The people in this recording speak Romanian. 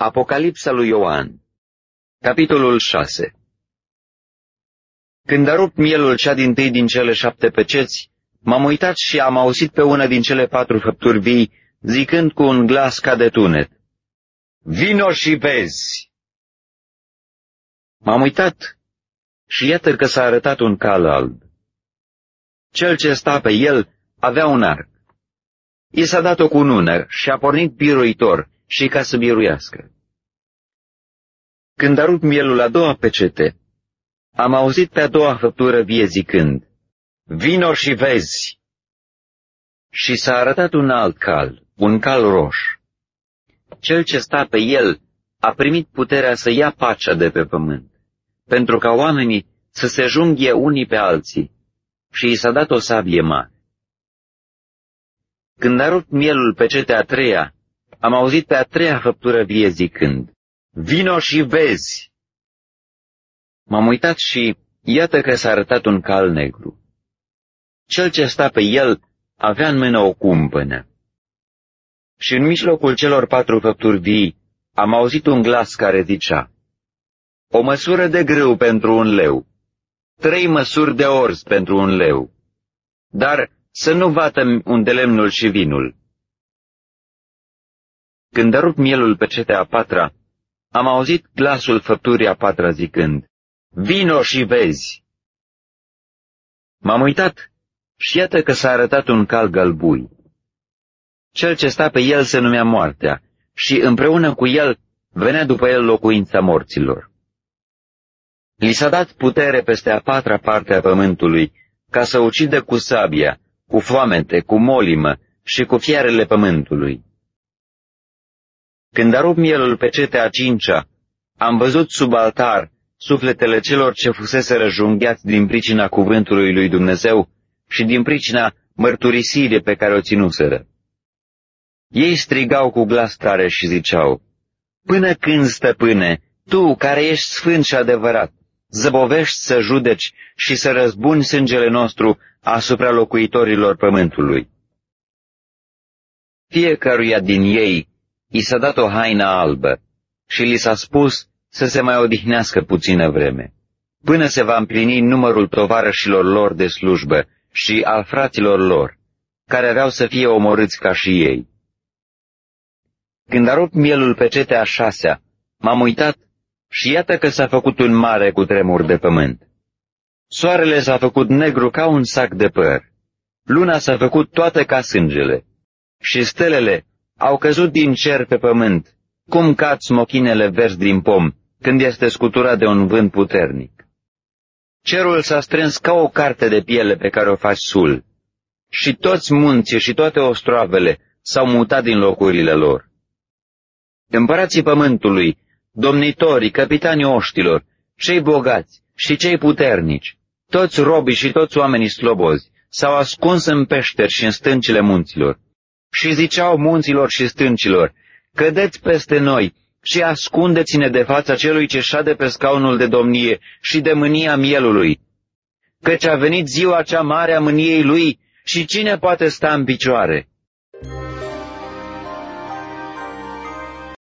Apocalipsa lui Ioan Capitolul 6 Când a rupt mielul cea din tâi din cele șapte peceți, m-am uitat și am auzit pe una din cele patru făpturi vii, zicând cu un glas ca de tunet, Vino și vezi! M-am uitat și iată că s-a arătat un cal alb. Cel ce sta pe el avea un arc. I s-a dat o cunună și a pornit biruitor și ca să biruiască. Când a rupt mielul a doua pecete, am auzit pe a doua făptură vie zicând, Vino și vezi! Și s-a arătat un alt cal, un cal roș. Cel ce sta pe el a primit puterea să ia pacea de pe pământ, pentru ca oamenii să se junghie unii pe alții, și i s-a dat o sabie mare. Când a rupt mielul pe cetea a treia, am auzit pe a treia făptură vie zicând, Vino și vezi! M-am uitat și iată că s-a arătat un cal negru. Cel ce sta pe el avea în mână o cumpănă. Și în mijlocul celor patru făpturi vii am auzit un glas care zicea, O măsură de grâu pentru un leu, trei măsuri de orz pentru un leu, dar să nu vată unde lemnul și vinul. Când a rupt mielul pe cetea a patra, am auzit glasul făpturii a patra zicând, Vino și vezi! M-am uitat și iată că s-a arătat un cal galbui. Cel ce sta pe el se numea moartea și împreună cu el venea după el locuința morților. Li s-a dat putere peste a patra parte a pământului ca să ucidă cu sabia, cu foamete, cu molimă și cu fiarele pământului. Când a rupt mielul pe cetea a cincea, am văzut sub altar sufletele celor ce fusese răjungheați din pricina cuvântului lui Dumnezeu și din pricina mărturisirii pe care o ținuseră. Ei strigau cu glas tare și ziceau, Până când, stăpâne, tu, care ești sfânt și adevărat, zăbovești să judeci și să răzbuni sângele nostru asupra locuitorilor pământului. Fiecăruia din ei i s-a dat o haină albă și li s-a spus să se mai odihnească puțină vreme, până se va împlini numărul tovarășilor lor de slujbă și al fraților lor, care aveau să fie omorâți ca și ei. Când a rupt mielul pe cetea a șasea, m-am uitat și iată că s-a făcut un mare cu tremur de pământ. Soarele s-a făcut negru ca un sac de păr, luna s-a făcut toată ca sângele și stelele au căzut din cer pe pământ, cum cad smochinele verzi din pom, când este scuturat de un vânt puternic. Cerul s-a strâns ca o carte de piele pe care o faci sul, și toți munții și toate ostroavele s-au mutat din locurile lor. Împărații pământului, domnitorii, capitanii oștilor, cei bogați și cei puternici, toți robii și toți oamenii slobozi, s-au ascuns în peșteri și în stâncile munților și ziceau munților și stâncilor, cădeți peste noi și ascundeți-ne de fața celui ce șade pe scaunul de domnie și de mânia mielului, căci a venit ziua cea mare a mâniei lui și cine poate sta în picioare?